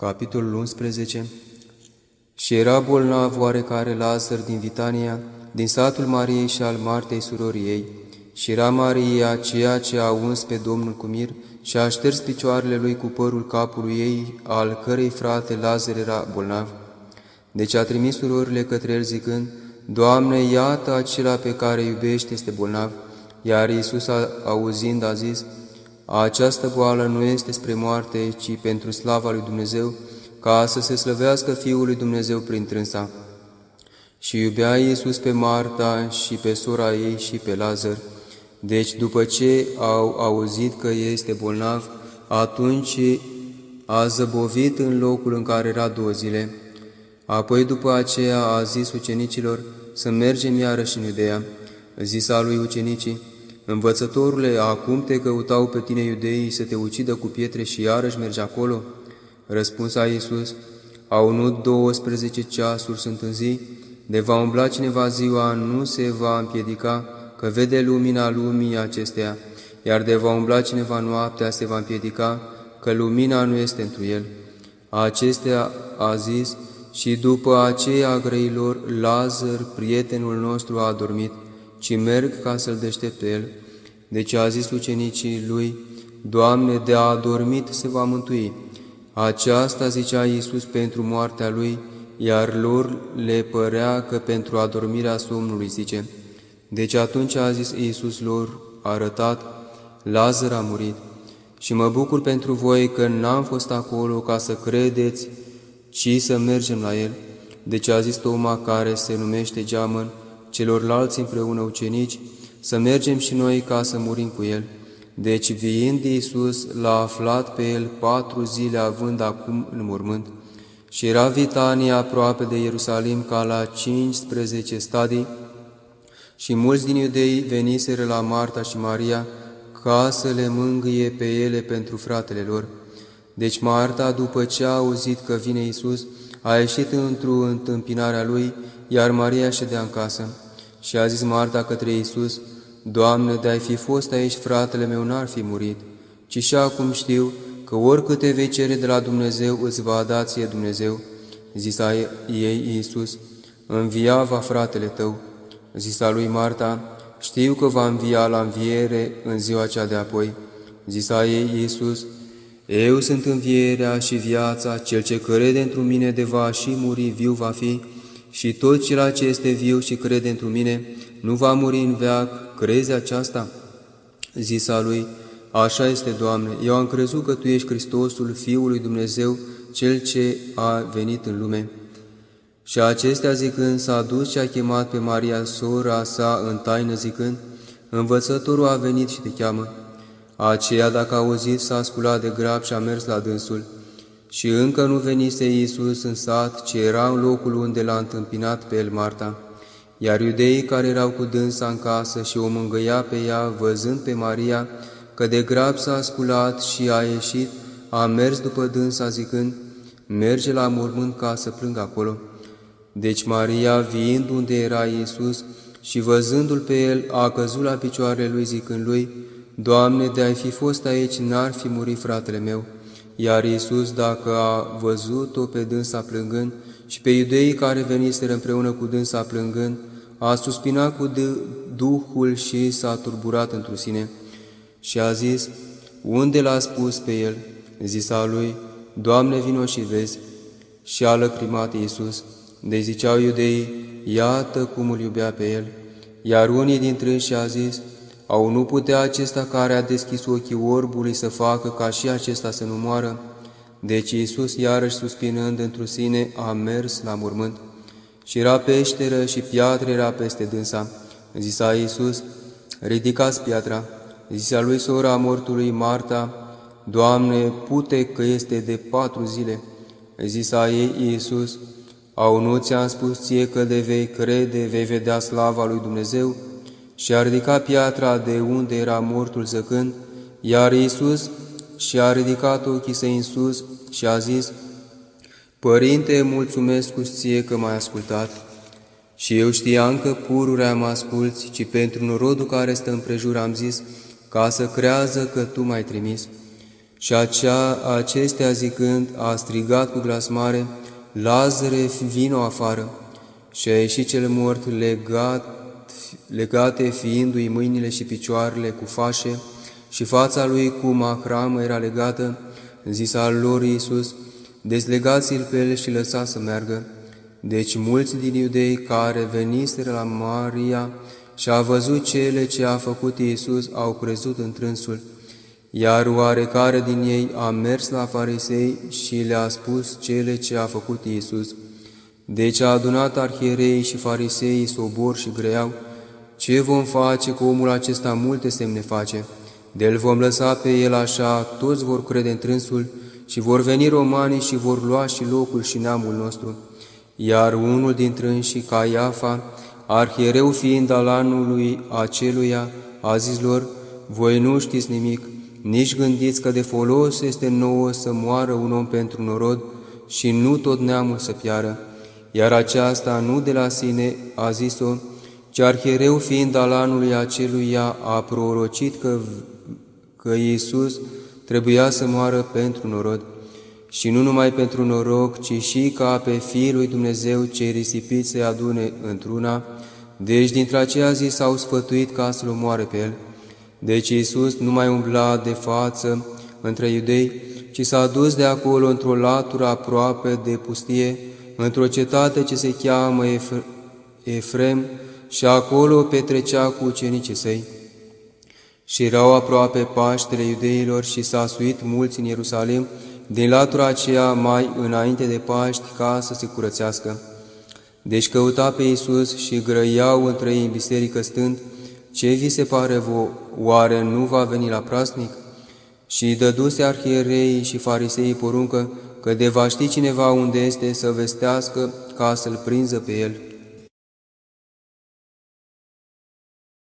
Capitolul 11 Și era bolnav oarecare Lazar din Vitania, din satul Mariei și al Martei surorii ei, și era Maria aceea ce a uns pe Domnul cu mir și a șters picioarele lui cu părul capului ei, al cărei frate Lazar era bolnav. Deci a trimis surorile către el zicând, Doamne, iată acela pe care iubește este bolnav. Iar Iisus, auzind, a zis, această boală nu este spre moarte, ci pentru slava lui Dumnezeu, ca să se slăvească Fiul lui Dumnezeu prin trânsa. Și iubea Iisus pe Marta și pe sora ei și pe Lazar. Deci, după ce au auzit că este bolnav, atunci a zăbovit în locul în care era două zile. Apoi, după aceea, a zis ucenicilor să mergem iarăși în Iudea. Zisa lui ucenicii, Învățătorule, acum te căutau pe tine iudeii să te ucidă cu pietre și iarăși mergi acolo? Răspunsa Iisus, au nu 12 ceasuri sunt în zi, de va umbla cineva ziua, nu se va împiedica, că vede lumina lumii acesteia, iar de va umbla cineva noaptea, se va împiedica, că lumina nu este întru el. Acestea a zis, și după aceea grăilor, Lazar, prietenul nostru, a dormit ci merg ca să-l deștepte el. Deci a zis ucenicii lui, Doamne, de a adormit se va mântui. Aceasta zicea Iisus pentru moartea lui, iar lor le părea că pentru adormirea somnului zice. Deci atunci a zis Iisus lor, arătat, Lazar a murit. Și mă bucur pentru voi că n-am fost acolo ca să credeți, ci să mergem la el. Deci a zis Toma care se numește Geamăn, celorlalți împreună ucenici, să mergem și noi ca să murim cu El. Deci, viind Iisus, l-a aflat pe El patru zile, având acum în mormânt. Și era Vitania aproape de Ierusalim ca la 15 stadii, și mulți din iudei veniseră la Marta și Maria ca să le mângâie pe ele pentru fratele lor. Deci Marta, după ce a auzit că vine Iisus, a ieșit într-o întâmpinarea lui, iar Maria ședea în casă. Și a zis Marta către Iisus, Doamne, de-ai fi fost aici, fratele meu n-ar fi murit, ci și acum știu că oricâte vei cere de la Dumnezeu, îți va da ție Dumnezeu. Zisa ei Iisus, învia va fratele tău. Zisa lui Marta, știu că va învia la înviere în ziua cea de apoi. Zisa ei Iisus, Eu sunt învierea și viața, cel ce crede într mine de va și muri, viu va fi, și tot cel ce este viu și crede într mine nu va muri în veac, crezi aceasta? Zisa lui, așa este, Doamne, eu am crezut că Tu ești Hristosul, Fiul lui Dumnezeu, Cel ce a venit în lume. Și acestea zicând, s-a dus și a chemat pe Maria, sora sa, în taină zicând, Învățătorul a venit și te cheamă. Aceea, dacă a auzit, s-a sculat de grab și a mers la dânsul. Și încă nu venise Iisus în sat, ci era în locul unde l-a întâmpinat pe el Marta. Iar iudeii care erau cu dânsa în casă și o mângâia pe ea, văzând pe Maria, că de grab s-a sculat și a ieșit, a mers după dânsa zicând, merge la mormânt ca să plângă acolo. Deci Maria, viind unde era Iisus și văzându-l pe el, a căzut la picioarele lui zicând lui, Doamne, de ai fi fost aici, n-ar fi murit fratele meu. Iar Iisus, dacă a văzut-o pe dânsa plângând și pe iudeii care veniseră împreună cu dânsa plângând, a suspinat cu Duhul și s-a turburat într sine și a zis, Unde l-a spus pe el? Zisa lui, Doamne, vino și vezi. Și a lăcrimat Iisus. De ziceau iudeii, iată cum îl iubea pe el. Iar unii dintre ei și-a zis, au nu putea acesta care a deschis ochii orbului să facă ca și acesta să nu moară? Deci Iisus, iarăși suspinând într sine, a mers la mormânt. Și era peșteră și piatră era peste dânsa. Zisa Iisus, ridicați piatra. Zisa lui sora mortului Marta, Doamne, pute că este de patru zile. Zisa ei Iisus, au nu ți-am spus ție că de vei crede, vei vedea slava lui Dumnezeu? Și a ridicat piatra de unde era mortul zăcând, iar Iisus și-a ridicat ochii săi în sus și a zis, Părinte, mulțumesc cu ție că m-ai ascultat. Și eu știam că pururea mă asculți, ci pentru norodul care stă împrejur am zis, ca să crează că Tu m-ai trimis. Și acea, acestea zicând, a strigat cu glas mare, Lazare, vino afară! Și a ieșit cel mort legat, legate fiindu-i mâinile și picioarele cu fașe și fața lui cu macramă era legată, zisa lor Iisus, dezlegați-l pe el și lăsa să meargă. Deci mulți din iudei care veniseră la Maria și a văzut cele ce a făcut Iisus au crezut în trânsul, iar oarecare din ei a mers la farisei și le-a spus cele ce a făcut Iisus. Deci a adunat arhierei și fariseii sobor și greau, ce vom face cu omul acesta multe semne face? De-l vom lăsa pe el așa, toți vor crede în trânsul și vor veni romanii și vor lua și locul și neamul nostru. Iar unul dintre înși, Caiafa, arhiereu fiind al anului aceluia, a zis lor, voi nu știți nimic, nici gândiți că de folos este nouă să moară un om pentru norod și nu tot neamul să piară. Iar aceasta nu de la sine a zis-o, ci arhiereu fiind al anului aceluia a prorocit că, că Iisus trebuia să moară pentru norod și nu numai pentru noroc, ci și ca pe Fiul lui Dumnezeu cei risipiți să-i adune într-una, deci dintre aceea zi s-au sfătuit ca să-L omoare pe El. Deci Iisus nu mai umbla de față între iudei, ci s-a dus de acolo într-o latură aproape de pustie, într-o cetate ce se cheamă Efrem, și acolo petrecea cu ucenicii săi. Și erau aproape Paștele iudeilor și s-a suit mulți în Ierusalim, din latura aceea mai înainte de Paști ca să se curățească. Deci căuta pe Iisus și grăiau între ei în biserică stând, ce vi se pare vouă, oare nu va veni la prasnic? Și dăduse arhiereii și fariseii poruncă că de va ști cineva unde este să vestească ca să-l prinză pe el.